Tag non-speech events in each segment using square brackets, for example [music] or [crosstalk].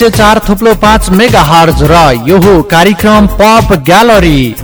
चार थुप्लो पाँच mega hertz रो कार्यक्रम pop gallery.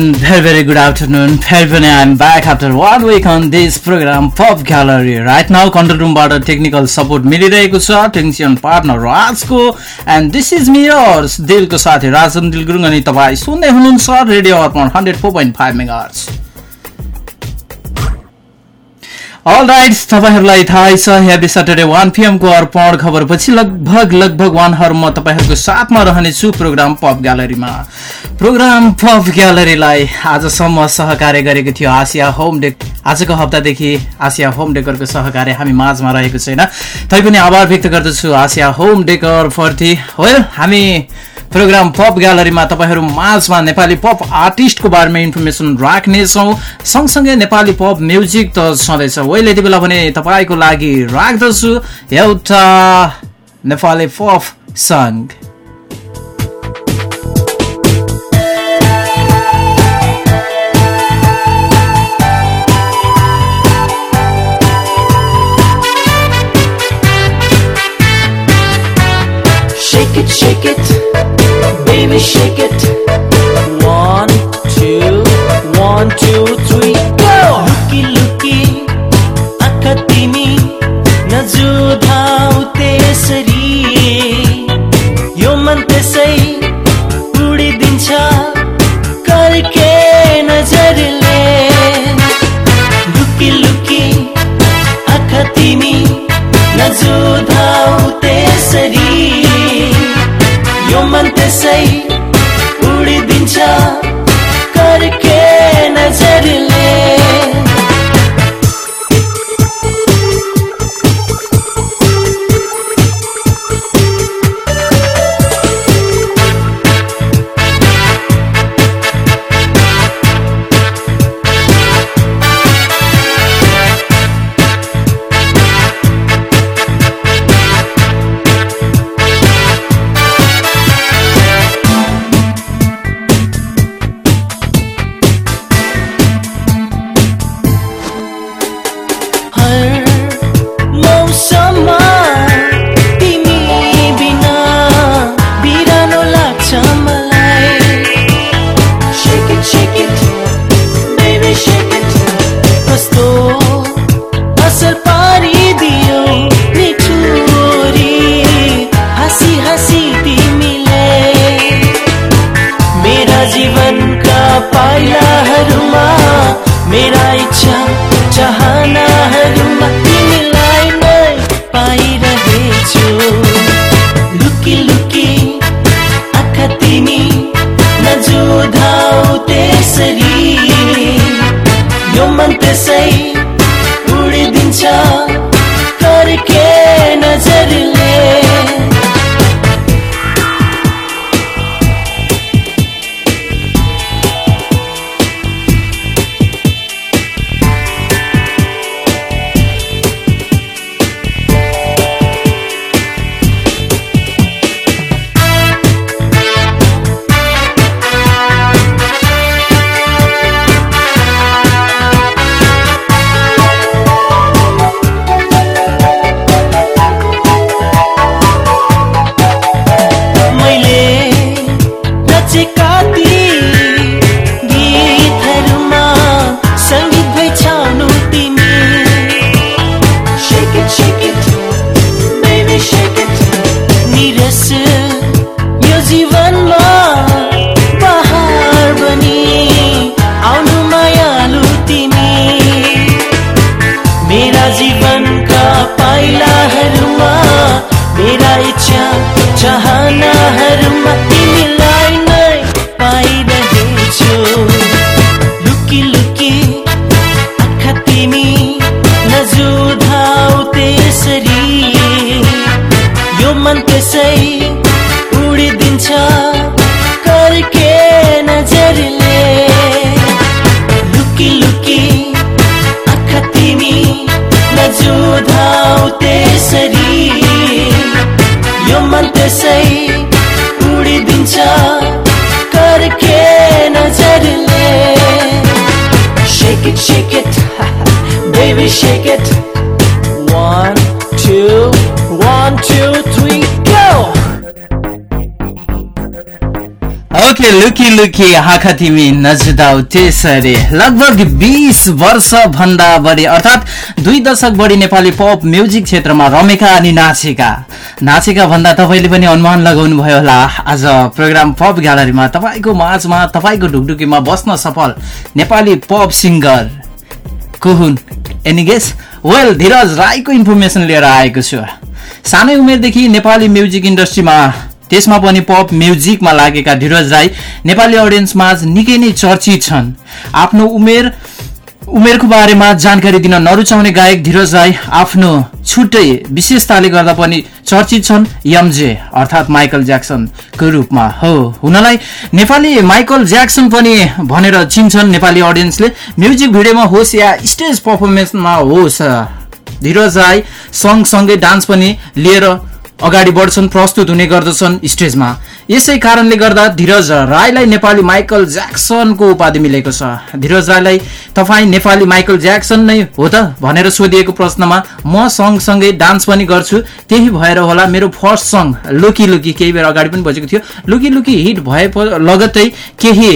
And very very good afternoon. Very I'm back after one week on this program Pop Gallery. Right now control roomबाट technical support मिलिरहेको छ technician partner राजको and this is मियर्स दिलको साथी राजन दिल गुरुङ अनि तपाईँ सुन्दै हुनुहुन्छ radio Arpan hundred four all right तपाईँहरूलाई थाहै छ हेभी सटरडे वान पिएमको अर्पण खबरपछि लगभग लगभग वान हर म तपाईँहरूको साथमा रहनेछु प्रोग्राम पप ग्यालरीमा प्रोग्राम पप ग्यालरीलाई आजसम्म सहकार्य गरेको थियो आसिया होम डेक आजको हप्तादेखि आसिया होम डेकरको सहकार्य हामी माझमा रहेको छैन। तैपनि आभार व्यक्त गर्दछु आसिया होम डेकर प्रति। वेल हामी प्रोग्राम पप ग्यालरीमा तपाईँहरू माझमा नेपाली पप आर्टिस्टको बारेमा इन्फर्मेसन राख्नेछौँ। सँगसँगै नेपाली पप म्युजिक त छँदैछ। वेल यति बेला भने तपाईँको लागि राख्दछु। एउटा Nepali pop song Shake it, shake it, baby, shake it. One, two, one, two, three, go! Looky, looky, आँखा तिमी नजुधाउ यो मन त्यसै उडिदिन्छ कर्के नजरले लुकी लुकी आँखा तिमी नजुधाउ त्यसरी यो मन त्यसै उडिदिन्छ। त्यसै उडिदिन्छ कर्के नजरले Shake it, shake it, [laughs] baby, shake it. One, two, one, two, three, go! Okay लुकी लुकी आँखा तिमी नजुदाउ त्यसरी लगभग बिस वर्ष भन्दा बढी अर्थात् दुई दशक बढी नेपाली पप म्युजिक क्षेत्रमा रमेका अनि नाचेका नाचेका भन्दा तपाईँले पनि अनुमान लगाउनु भयो होला। आज प्रोग्राम पप ग्यालरीमा तपाईँको माझमा तपाईँको ढुकढुकीमा बस्न सफल नेपाली पप सिङ्गर को हुन्? एनी गेस वेल धीरज राईको इन्फर्मेसन लिएर आएको छु। सानै उमेरदेखि नेपाली म्युजिक इन्डस्ट्रीमा त्यसमा पनि पप म्युजिकमा लागेका धीरज राई नेपाली अडियन्समा निकै नै चर्चित छन्। आफ्नो उमेर उमेरको बारेमा जानकारी दिन नरुचाउने गायक धीरज राई आफ्नो छुट्टै विशेषताले गर्दा पनि चर्चित छन् यमजे अर्थात् माइकल ज्याक्सनको रूपमा। हो हुनलाई नेपाली माइकल ज्याक्सन पनि भनेर चिन्छन् नेपाली अडियन्सले। म्युजिक भिडियोमा होस् या स्टेज पर्फर्मेन्समा होस् धीरज राई सँगसँगै डान्स पनि लिएर अगाडि बढ्छन् प्रस्तुत हुने गर्दछन् स्टेजमा। यसै कारणले गर्दा धीरज राईलाई नेपाली माइकल ज्याक्सनको उपाधि मिलेको छ। धीरज राईलाई तपाईँ नेपाली माइकल ज्याक्सन नै हो त? भनेर सोधिएको प्रश्नमा म सँगसँगै डान्स पनि गर्छु त्यही भएर होला मेरो फर्स्ट सङ्ग लुकी लुकी। केही बेर अगाडि पनि बजेको थियो। लुकी लुकी हिट भए लगत्तै केही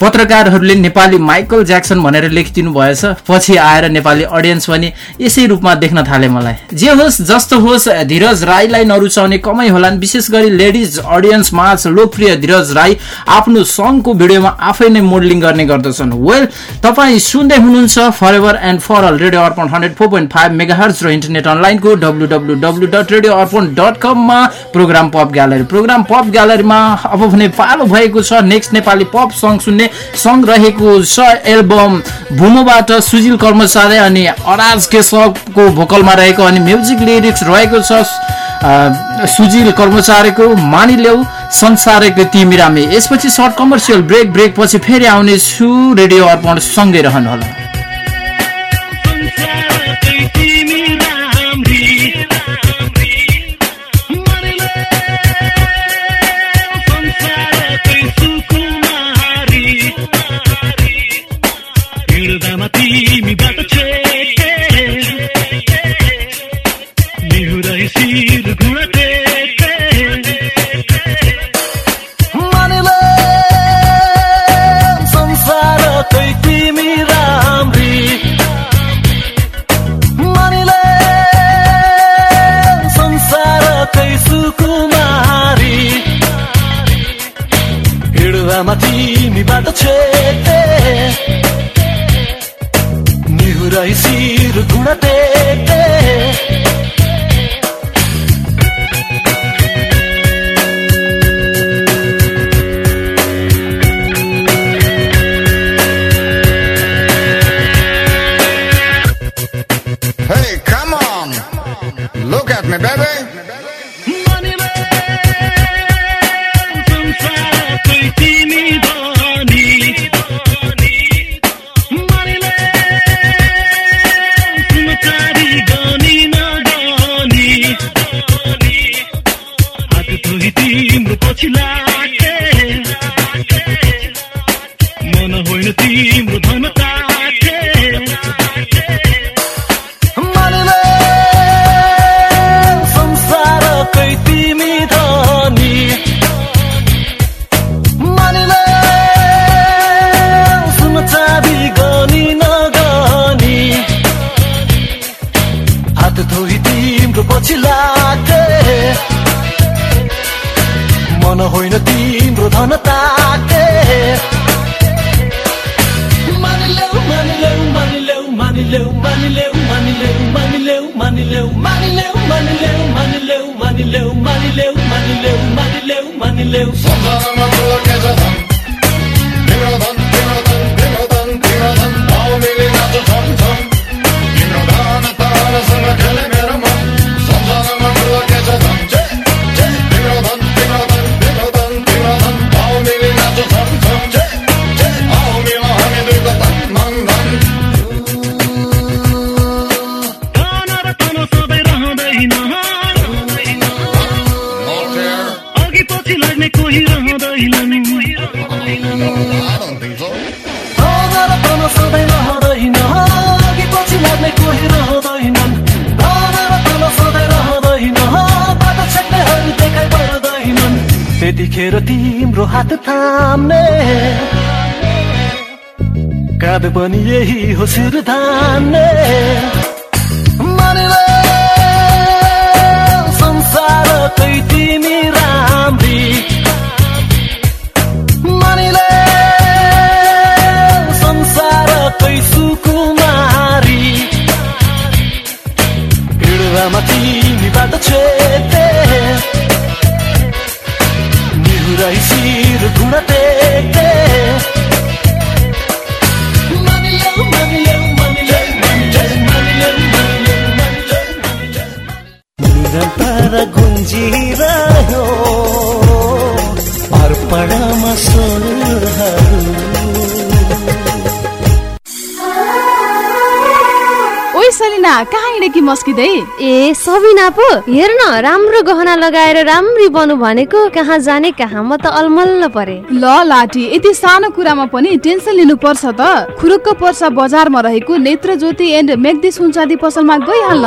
पत्रकारहरूले नेपाली माइकल ज्याक्सन भनेर लेखिदिनु भएछ। पछि आएर नेपाली अडियन्स पनि यसै रूपमा देख्न थाले मलाई। जे होस् जस्तो होस् धीरज राईलाई नरुचाउने कमै होलान्। विशेष गरी लेडिज अडियन्स माझ लोकप्रिय धीरज राई आफ्नो सङ्गको भिडियोमा आफै नै मोडलिङ गर्ने गर्दछन्। वेल तपाईँ सुन्दै हुनुहुन्छ forever and for all radio Arpan hundred four point five mega र इन्टरनेट अनलाइनको W W W dot radio Arpan dot कममा programme pop gallery. Programme pop ग्यालरीमा अब भने पालो भएको छ। नेक्स्ट नेपाली पप सङ्ग सुन्ने सङ्ग रहेको छ एल्बम भूमोबाट सुजिल कर्मचारी अनि अराज केशवको भोकलमा रहेको अनि म्युजिक लिरिक्स रहेको छ सुजिल कर्मचारीको मानिल्याउ संसारको तिमिरामे यसपछि सर्ट कमर्सियल ब्रेक ब्रेक पछि फेरि आउनेछु रेडियो अर्पण सँगै रहनुहोला। हिँड्दामा तिमीबाट छेके निहुरै शिर घुँडा टेके Hey, come on. Look at me, baby. धोइ तिम्रो पछि लागे मन होइन तिम्रो धन ताके मानिलेऊ मानिलेऊ मानिलेऊ मानिलेऊ मानिलेऊ मानिलेऊ मानिलेऊ मानिलेऊ मानिलेऊ मानिलेऊ मानिलेऊ मानिलेऊ मानिलेऊ त्यतिखेर तिम्रो हात थाम्ने। काँध पनि यही हो शिर थाम्ने मानिले हिँडेकी मस्किँदै? ए सबिना पो हेर न राम्रो गहना लगाएर राम्री बनु भनेको कहाँ जाने कहाँ म त अलमल्ल परे। ल लाठी यति सानो कुरामा पनि टेन्सन लिनुपर्छ त। खुरुक्क पर्सा बजारमा रहेको नेत्र ज्योति एन्ड मेग्दी सुनचाँदी पसलमा गइहाल्न।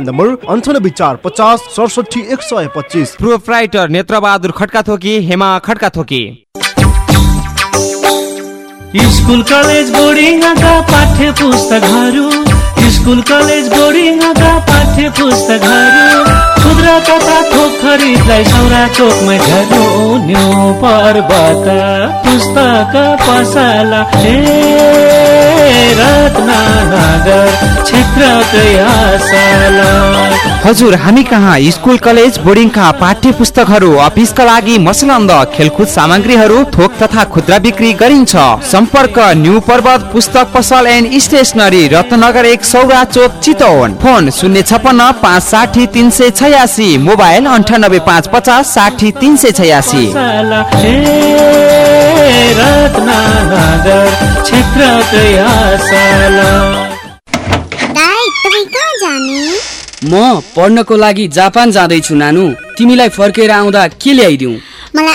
नम्बर अन्ठानब्बे चार पचास सडसठी एक सय पच्चिस। Proprietor Netrabahadur Khadka Thoki Hema Khadka Thoki. School college बोर्डिङका पाठ्य पुस्तकहरू स्कुल कलेज बोर्डिङका पाठ्य पुस्तकहरू खुद्रा तथा थोक खरिदलाई सौरा चोकमै झर्नु न्यु पर्वत। पुस्तक पसला रत्नगर हजुर हामी कहाँ? स्कुल कलेज बोर्डिङका पाठ्य पुस्तकहरू अफिसका लागि मसलन्द खेलकुद सामग्रीहरू थोक तथा खुद्रा बिक्री गरिन्छ। सम्पर्क न्यू पर्वत पुस्तक पसल एन्ड स्टेसनरी रत्नगर एक सौरा चोक चितवन फोन शून्य छपन्न पाँच साठी तिन सय छयासी मोबाइल अन्ठानब्बे पाँच पचास साठी तिन सय छयासी। म पढ्नको लागि जापान जाँदैछु नानु। तिमीलाई फर्केर आउँदा के ल्याइदिउ? मलाई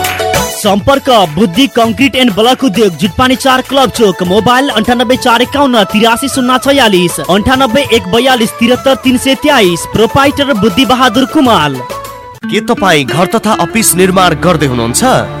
सम्पर्क बुद्धि कङ्क्रिट एन्ड ब्लक उद्योग जुटपानी चार क्लब चोक मोबाइल अन्ठानब्बे चार एकाउन्न तिरासी शून्य छयालिस अन्ठानब्बे एक बयालिस तिहत्तर तिन सय तेइस प्रोपाइटर बुद्धि बहादुर कुमाल। के तपाईँ घर तथा अफिस निर्माण गर्दै हुनुहुन्छ?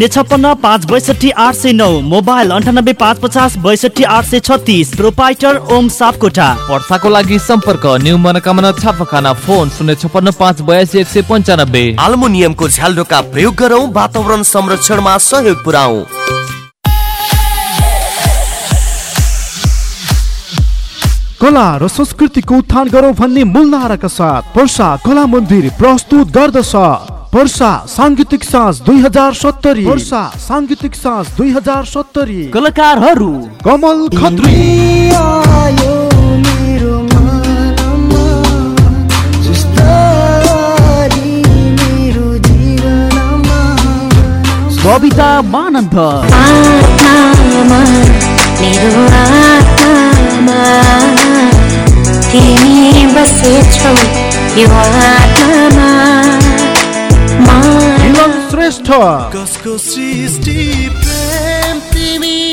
छप्पन्न पाँच बैसठी आठ सय नौ। मोबाइल अन्ठानब्बे पाँच पचास बैसठी आठ सय छत्तिस। प्रोपाइटर ओम सापकोटा वर्षाको लागि सम्पर्क न्यू मनोकामना छापाखाना फोन शून्य छप्पन्न पाँच बयासी एक सय पन्चानब्बे। आल्मुनियमको झ्यालडोका प्रयोग गरौँ वातावरण संरक्षणमा सहयोग पुऱ्याउ कला र संस्कृतिको उत्थान गरौँ भन्ने मूल नाराका साथ पर्सा कला मन्दिर प्रस्तुत गर्दछ। पर्सा साङ्गीतिक साँझ दुई हजार सत्तरी पर्सा साङ्गीतिक साँझ दुई हजार सत्तरी कलाकारहरू कमल खत्री बबिता मानन्द मेरो आत्मामा तिमी बसेछौ यो आत्मामा मिलन श्रेष्ठ कसको सृष्टि प्रेम तिमी?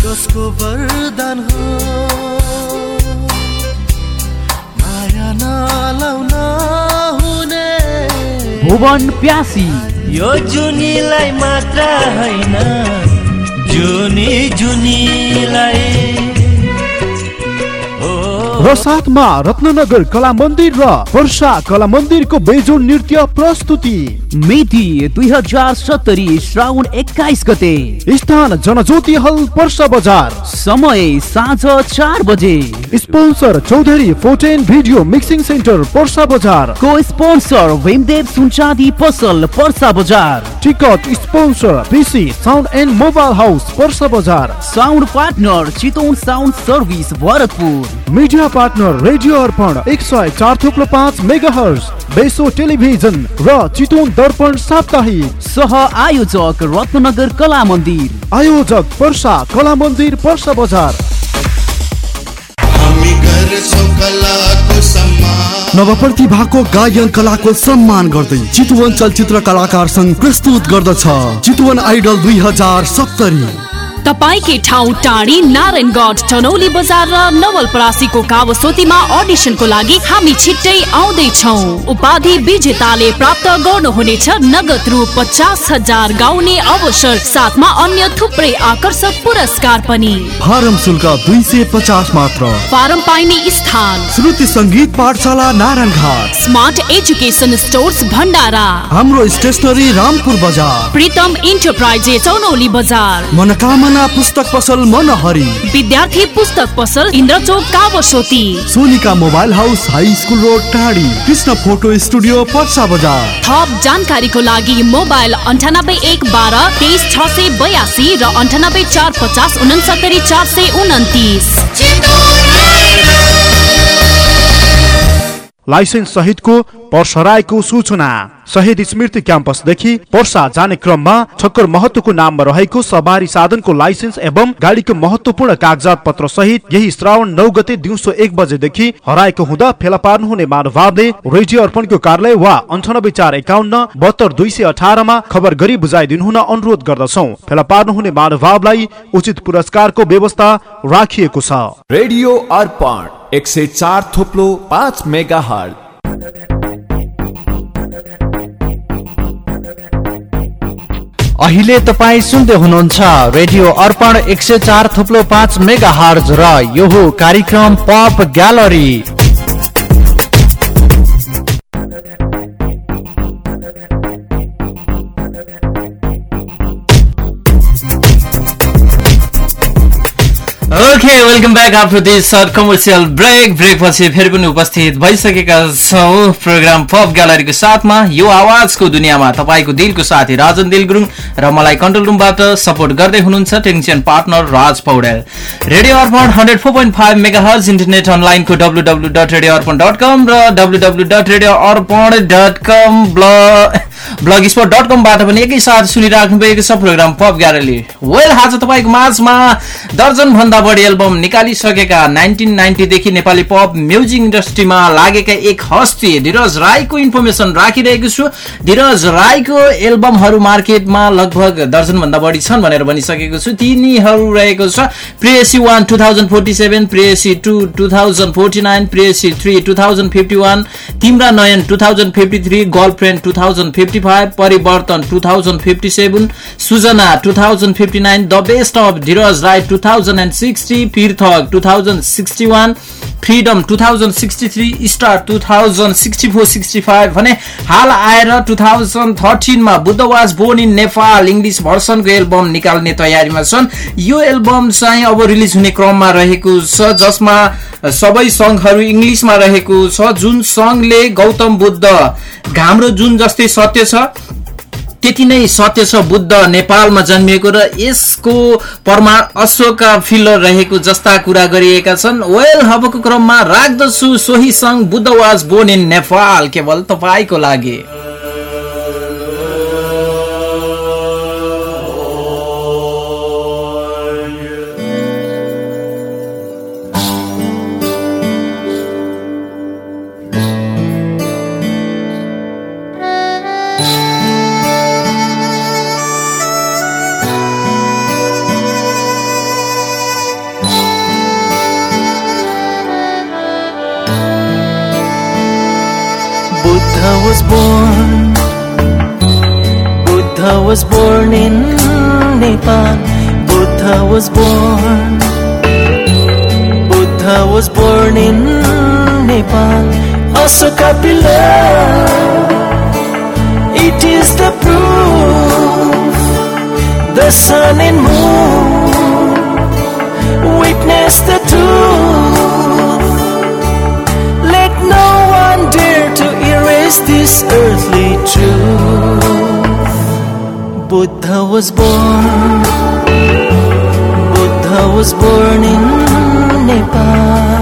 कसको वरदान हो? माया नलाउन हुने। भुवन प्यासी। यो जुनीलाई मात्र होइन। जुनी जुनीलाई र साथमा रत्ननगर कला मन्दिर र वर्षा कला मन्दिरको बेजोड नृत्य प्रस्तुति। मिति दुई हजार सत्तरी श्रावण एक्काइस गते। स्थान जनज्योति हल पर्सा बजार। समय साँझ चार बजे। Sponsor Chaudhary फोटेन video mixing centre Parsa Bazaar. को स्पोन्सर भीमदेव सुनचाँदी पसल Parsa Bazaar. Ticket sponsor PC sound and mobile house Parsa Bazaar. Sound partner Chitaun sound service Bharatpur. Media partner radio Arpan एक सय चार थुप्रो पाँच मेगा हर्स बेसो टेलिभिजन र चितवन दर्पण साप्ताहिक। सह आयोजक रत्नगर कला मन्दिर। आयोजक पर्सा कला मन्दिर पर्सा बजार। नवप्रतिभाको गायन कलाको सम्मान गर्दै चितवन चलचित्र कलाकार संघ प्रस्तुत गर्दछ। चितवन आइडल दुई हजार सत्तरी। तपाईँकै ठाउँ टाढी नारायणगढ टनौली बजार र नवलपरासीको कावसोतीमा अडिसनको लागि हामी छिट्टै आउँदैछौँ। उपाधि विजेताले प्राप्त गर्नुहुनेछ नगद रु पचास हजार गाउने अवसर साथमा अन्य थुप्रै आकर्षक पुरस्कार पनि। फारम शुल्क दुई सय पचास मात्र। फारम पाइने स्थान। Shruti Sangeet Pathshala Narayan Ghat smart education stores Bhandara. हाम्रो स्टेसनरी रामपुर बजार। प्रितम इन्टरप्राइजेस चौनौली बजार। मनोकामना पुस्तक पसल मनहरी। विद्यार्थी पुस्तक पसल Indrachowk Kawasoti. Sonika mobile house high school road Tadhi. Krishna photo studio Parsa बजार। थप जानकारीको लागि मोबाइल अन्ठानब्बे एक बाह्र तेइस छ सय बयासी र अन्ठानब्बे चार पचास उनसत्तरी चार सय उन्तिस लाइसेन्स सहितको पर्सराएको सूचना। शहीद स्मृति क्याम्पसदेखि पर्सा जाने क्रममा ठक्कर महत्वको नाममा रहेको सवारी साधनको लाइसेन्स एवं गाडीको महत्वपूर्ण कागजात पत्र सहित यही श्रावण नौ गते दिउँसो एक बजेदेखि हराएको हुँदा फेला पार्नुहुने महानुभावले रेडियो अर्पणको कार्यालय वा अन्ठानब्बे चार एकाउन्न बहत्तर दुई सय अठारमा खबर गरी बुझाइदिनु हुन अनुरोध गर्दछौ। फेला पार्नुहुने महानुभावलाई उचित पुरस्कारको व्यवस्था राखिएको छ। रेडियो अर्पण। एक सय चार थोप्लो पाँच मेगा हल अहिले तपाईँ सुन्दै हुनुहुन्छ रेडियो अर्पण एक सय चार थुप्लो पाँच मेगा हर्ज र यो कार्यक्रम pop gallery. Okay welcome back after this short commercial break break पछि फेरि पनि उपस्थित भइसकेका छौँ प्रोग्राम पप ग्यालरीको साथमा। यो आवाजको दुनियाँमा तपाईँको दिलको साथी राजन दिल गुरुङ र मलाई कन्ट्रोल रुमबाट सपोर्ट गर्दै हुनुहुन्छ technician partner Raj Paudel. Radio Arpan hundred four point five megahertz internet अनलाइनको W W dot radio Arpan dot com र W W dot radio Arpan dot com ब्ल ब्लग स्पोर्ट डट कमबाट पनि एकैसाथ सुनिराख्नु भएको छ प्रोग्राम पप ग्यालरी वेल आज तपाईँको माझमा दर्जन भन्दा बढी एल्बम निकालिसकेका नाइन्टिन नाइन्टीदेखि नेपाली पप म्युजिक इन्डस्ट्रीमा लागेका एक हस्ती धीरज राईको इन्फर्मेसन राखिरहेको छु। धीरज राईको एल्बमहरू मार्केटमा लगभग दर्जन भन्दा बढी छन् भनेर भनिसकेको छु। तिनीहरू रहेको छ प्रेसी one two thousand forty seven प्रेसी two two thousand forty nine प्रेसी three two thousand fifty one तिम्रा नयन two thousand fifty three girlfriend two thousand fifty five परिवर्तन two thousand fifty seven Sujana two thousand fifty nine the best of Dhiraj Rai two thousand and sixty पीर्थक two thousand sixty one freedom two thousand sixty three star two thousand sixty four sixty five भने हाल आएर two thousand थर्टिनमा Buddha was born in Nepal English भर्सनको album निकाल्ने तयारीमा छन्। यो album चाहिँ अब release हुने क्रममा रहेको छ जसमा सबै सङ्घहरू इङ्ग्लिसमा रहेको छ। जुन सङ्घले गौतम बुद्ध घाम्रो जुन जस्तै सत्य छ त्यति नै सत्य छ बुद्ध नेपालमा जन्मिएको र यसको प्रमाण अशोका फिलर रहेको जस्ता कुरा गरिएका छन्। वेल हबको क्रममा राख्दछु सोही सङ्घ बुद्धवाज बोन इन नेपाल केवल तपाईँको लागि। Was born. Buddha was born in Nepal. Buddha was born. Buddha was born in Nepal. Asoka below. It is the proof. The sun and moon witness the truth. Erase this earthly truth. Buddha was born. Buddha was born in Nepal.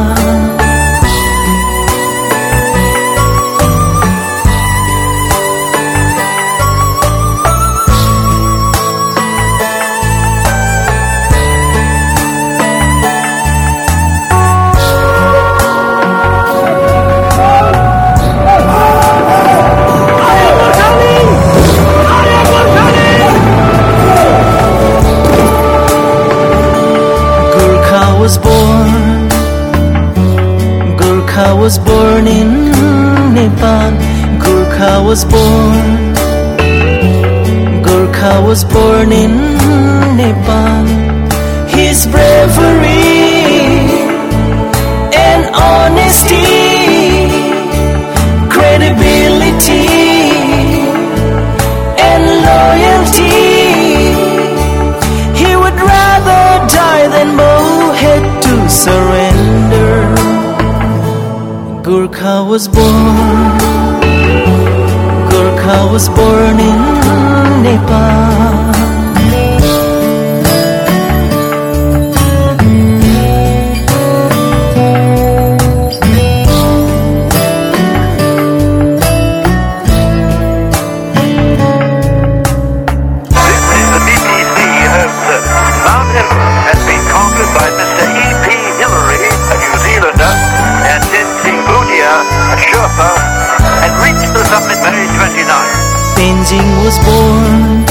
Tenzing was born.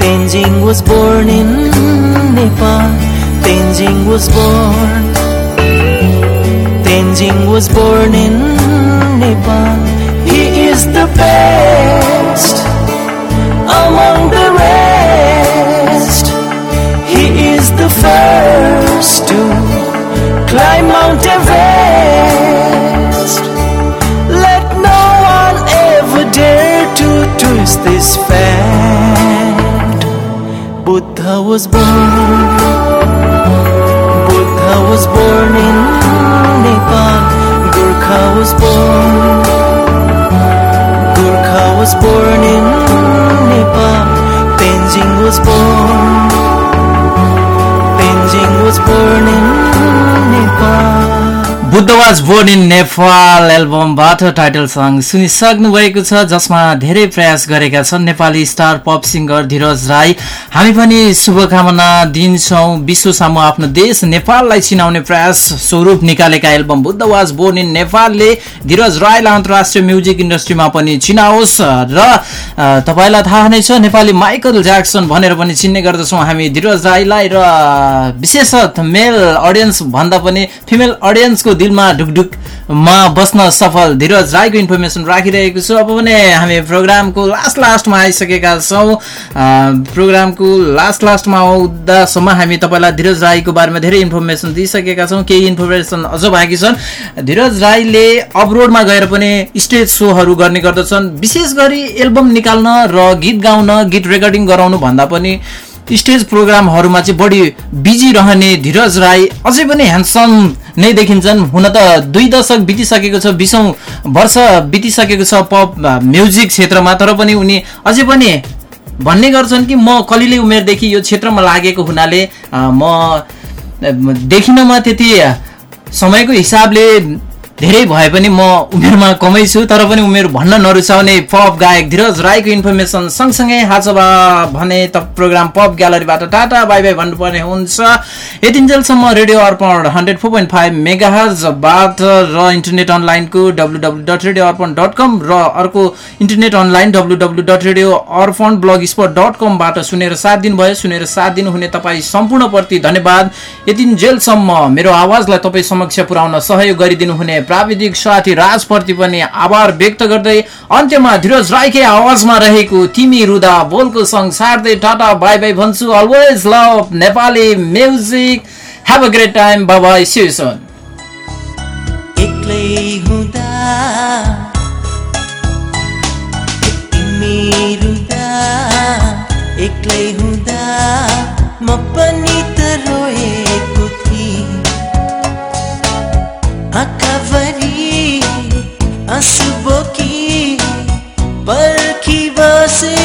Tenzing was born in Nepal. Tenzing was born. Tenzing was born in Nepal. He is the best Buddha was born. Buddha was born in Nepal. Gurkha was born. Gurkha was born in Nepal. Tenzing was born. Tenzing was born in Buddha was born in Nepal एल्बमबाट title song सुनिसक्नु भएको छ जसमा धेरै प्रयास गरेका छन् Nepali star pop singer Dhiraj Rai. हामी पनि शुभकामना दिन्छौँ। विश्व सामु आफ्नो देश नेपाललाई चिनाउने प्रयास स्वरूप निकालेका album Buddha was born in नेपालले धीरज राईलाई अन्तर्राष्ट्रिय म्युजिक इन्डस्ट्रीमा पनि चिनाओस्। र तपाईँलाई थाहा नै छ नेपाली माइकल ज्याक्सन भनेर पनि चिन्ने गर्दछौँ हामी धीरज राईलाई। र विशेषत मेल अडियन्स भन्दा पनि फिमेल अडियन्सको दिलमा ढुकढुकमा बस्न सफल धीरज राईको इन्फर्मेसन राखिरहेको छु। अब भने हामी प्रोग्रामको लास्ट लास्टमा आइसकेका छौँ। प्रोग्रामको लास्ट लास्टमा आउँदासम्म हामी तपाईँलाई धीरज राईको बारेमा धेरै इन्फर्मेसन दिइसकेका छौँ। केही इन्फर्मेसन अझ बाँकी छन्। धीरज राईले अब्रोडमा गएर पनि स्टेज सोहरू गर्ने गर्दछन्। विशेष गरी एल्बम निकाल्न र गीत गाउन गीत रेकर्डिङ गराउनु भन्दा पनि स्टेज प्रोग्रामहरूमा चाहिँ बढी बिजी रहने धीरज राई अझै पनि ह्यान्डसम नै देखिन्छन्। हुन त दुई दशक बितिसकेको छ बिसौँ वर्ष बितिसकेको छ पप म्युजिक क्षेत्रमा तर पनि उनी अझै पनि भन्ने गर्छन् कि म कलिलै उमेरदेखि यो क्षेत्रमा लागेको हुनाले म देखिनमा त्यति समयको हिसाबले धेरै भए पनि म उमेरमा कमै छु तर पनि उमेर भन्न नरुचाउने पप गायक धीरज राईको इन्फर्मेसन सँगसँगै हाजबा भने त प्रोग्राम पप ग्यालरीबाट टाटा बाई बाई भन्नुपर्ने हुन्छ। यतिन्जेलसम्म radio Arpan hundred four point five मेगाहजबाट र इन्टरनेट अनलाइनको W W dot radio Arpan dot com र अर्को internet online W W dot radio Arpan blogspot dot कमबाट सुनेर साथ दिनुभयो सुनेर साथ दिनुहुने तपाईँ सम्पूर्णप्रति धन्यवाद। यतिन्जेलसम्म मेरो आवाजलाई तपाईँ समक्ष पुर्याउन सहयोग गरिदिनु हुने प्राविधिक साथी राजप्रति पनि आभार व्यक्त गर्दै अन्त्यमा धीरज राईकै आवाजमा रहेको तिमी रुदा बोलको सङ्ग सार्दै टाटा बाई बाई भन्छु always love Nepali music have a great time बाबा सिसन एक्लै हुँदा तिमी रुँदा एक्लै हुँदा म पनि पर्खी बसेको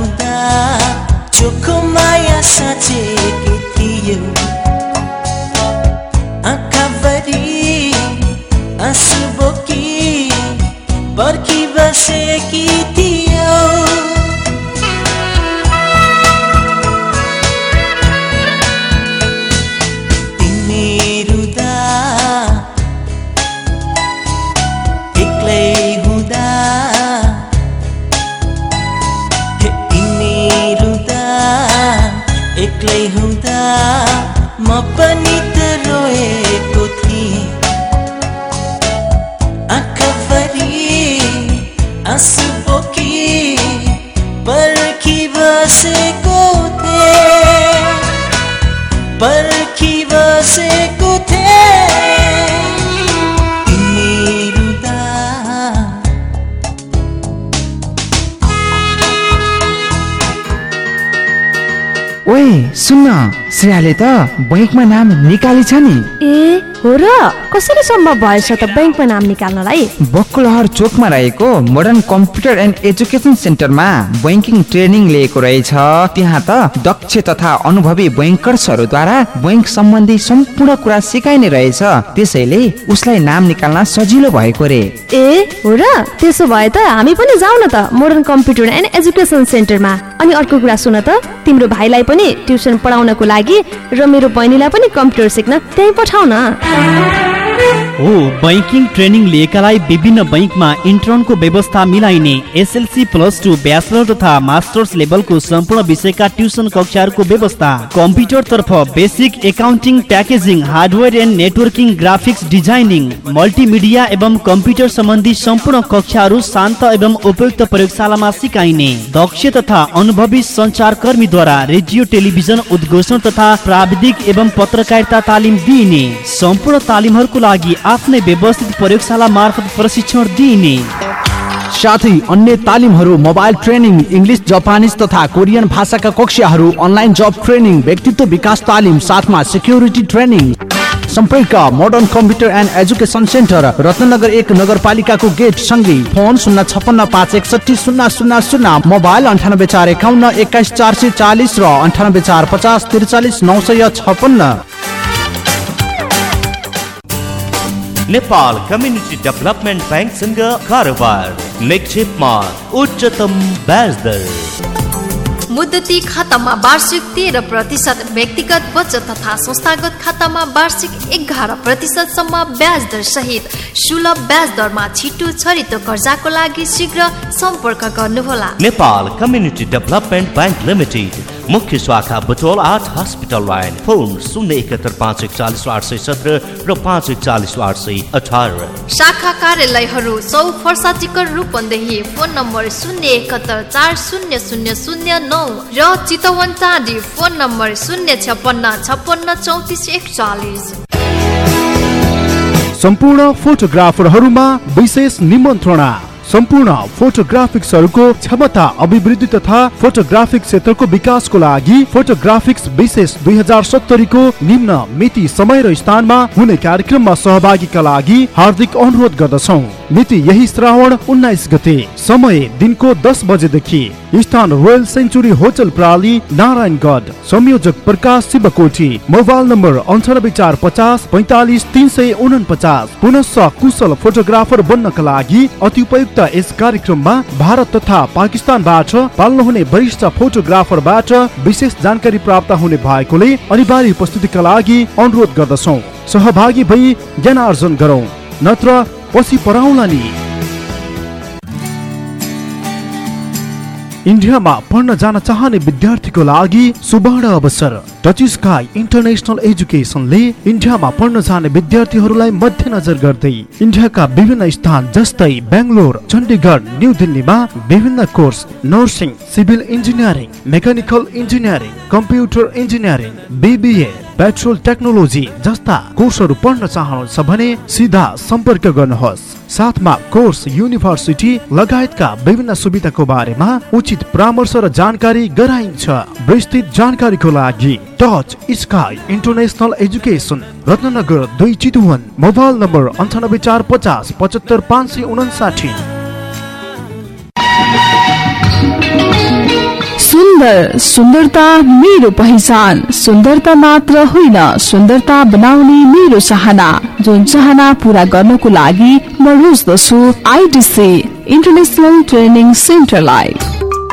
muda Cukup maya saja kita श्रेयाले त बैङ्कमा नाम निकाली छ नि। ए हो र कसरी सम्भव भएछ त ब्याङ्कमा नाम निकाल्नलाई? बकुलहर चोकमा रहेको मोडर्न कम्प्युटर एन्ड एजुकेसन सेन्टरमा बैङ्किङ ट्रेनिङ लिएको रहेछ। त्यहाँ त दक्ष तथा अनुभवी बैङ्कर्सहरूद्वारा बैङ्क सम्बन्धी सम्पूर्ण कुरा सिकाइने रहेछ। त्यसैले उसलाई नाम निकाल्न सजिलो भएको रे। ए हो र त्यसो भए त हामी पनि जाउँ न त मोडर्न कम्प्युटर एन्ड एजुकेसन सेन्टरमा अनि अर्को कुरा सुन त तिम्रो भाइलाई पनि ट्युसन पढाउनको लागि र मेरो बहिनीलाई पनि कम्प्युटर सिक्न त्यहीँ पठाउ Thank you. हो बैङ्किङ ट्रेनिङ लिएकालाई विभिन्न बैङ्कमा इन्टर्नको व्यवस्था मिलाइने एसएलसी प्लस टू ब्याचलर तथा मास्टर्स लेभलको सम्पूर्ण विषयका ट्युसन कक्षाहरूको व्यवस्था। कम्प्युटर तर्फ basic accounting packaging hardware and networking graphics designing multimedia एवं कम्प्युटर सम्बन्धी सम्पूर्ण कक्षाहरू शान्त एवं उपयुक्त प्रयोगशालामा सिकाइने। दक्ष तथा अनुभवी सञ्चारकर्मीद्वारा रेडियो टेलिभिजन उद्घोषण तथा प्राविधिक एवं पत्रकारिता तालिम दिइने। सम्पूर्ण तालिमहरूको लागि आफ्नै व्यवस्थित प्रयोगशाला मार्फत प्रशिक्षण दिइने। साथै अन्य तालिमहरू मोबाइल ट्रेनिङ इङ्ग्लिस जापानिज तथा कोरियन भाषाका कक्षाहरू अनलाइन जब ट्रेनिङ व्यक्तित्व विकास तालिम साथमा सिक्युरिटी ट्रेनिङ सम्पर्क modern computer and education centre Ratnanagar एक नगरपालिकाको गेट सँगै फोन शून्य छप्पन्न पाँच एकसठी शून्य शून्य शून्य मोबाइल अन्ठानब्बे चार एकाउन्न एक्काइस चार सय चालिस र अन्ठानब्बे चार पचास त्रिचालिस नौ सय छप्पन्न। नेपाल कम्युनिटी डेभलपमेन्ट ब्याङ्कसँग कारोबार निक्षेपमा उच्चतम ब्याज दर मुद्दती खातामा वार्षिक तेह्र प्रतिशत व्यक्तिगत बचत तथा संस्थागत खातामा वार्षिक एघार प्रतिशतसम्म ब्याज दर सहित सुलभ ब्याज दरमा छिटो छरितो कर्जाको लागि शीघ्र सम्पर्क गर्नुहोला Nepal community development bank limited मुख्य शाखा बुटोल आठ हस्पिटल लाइन फोन शून्य एकहत्तर पाँच एकचालिस आठ सय सत्र र पाँच एकचालिस आठ सय अठार। शाखा कार्यालयहरू सौ फर्सा टिकर रूपन्देही फोन नम्बर शून्य एकहत्तर चार शून्य शून्य शून्य नौ र चितवन टाढी फोन नम्बर शून्य छपन्न छप्पन्न चौतिस एकचालिस। सम्पूर्ण फोटोग्राफरहरूमा विशेष निमन्त्रणा। सम्पूर्ण फोटोग्राफिक्सहरूको क्षमता अभिवृद्धि तथा फोटोग्राफिक क्षेत्रको विकासको लागि फोटोग्राफिक्स विशेष दुई हजार सत्तरीको निम्न मिति समय र स्थानमा हुने कार्यक्रममा सहभागीका लागि हार्दिक अनुरोध गर्दछौ। मिति यही श्रावण उन्नाइस गते समय दिनको दस बजेदेखि। स्थान रोयल सेन्चुरी होटल प्राली नारायणगढ। संयोजक प्रकाश शिवकोटी मोबाइल नम्बर अन्ठानब्बे चार पचास पैतालिस तिन सय उनपचास पुनश कुशल फोटोग्राफर बन्नका लागि अति उपयुक्त यस कार्यक्रममा भारत तथा पाकिस्तानबाट पाल्नुहुने वरिष्ठ फोटोग्राफरबाट विशेष जानकारी प्राप्त हुने भएकोले अनिवार्य उपस्थितिका लागि अनुरोध गर्दछौ। सहभागी भई ज्ञानार्जन गरौँ। नत्र पछि पराउला नि। इन्डियामा पढ्न जान चाहने विद्यार्थीको लागि सुवर्ण अवसर। टच स्काई इन्टरनेसनल एजुकेसनले इन्डियामा पढ्न जाने विद्यार्थीहरूलाई मध्यनजर गर्दै इन्डियाका विभिन्न स्थान जस्तै बेङ्गलोर चण्डीगढ न्यू दिल्लीमा विभिन्न course nursing civil engineering mechanical engineering computer engineering BBA petrol technology जस्ता कोर्सहरू पढ्न चाहनुहुन्छ भने सिधा सम्पर्क गर्नुहोस्। साथमा कोर्स युनिभर्सिटी लगायतका विभिन्न सुविधाको बारेमा उचित परामर्श र जानकारी गराइन्छ। विस्तृत जानकारीको लागि touch sky international education Ratnanagar दुई चितवन मोबाइल नम्बर अन्ठानब्बे चार पचास पचहत्तर पाँच सय उनासाठी सुन्दर सुन्दरता मेरो पहिचान। सुन्दरता मात्र होइन सुन्दरता बनाउने मेरो चाहना। जुन चाहना पूरा गर्नको लागि म रोज्दछु IDC international training सेन्टरलाई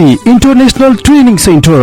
international training centre.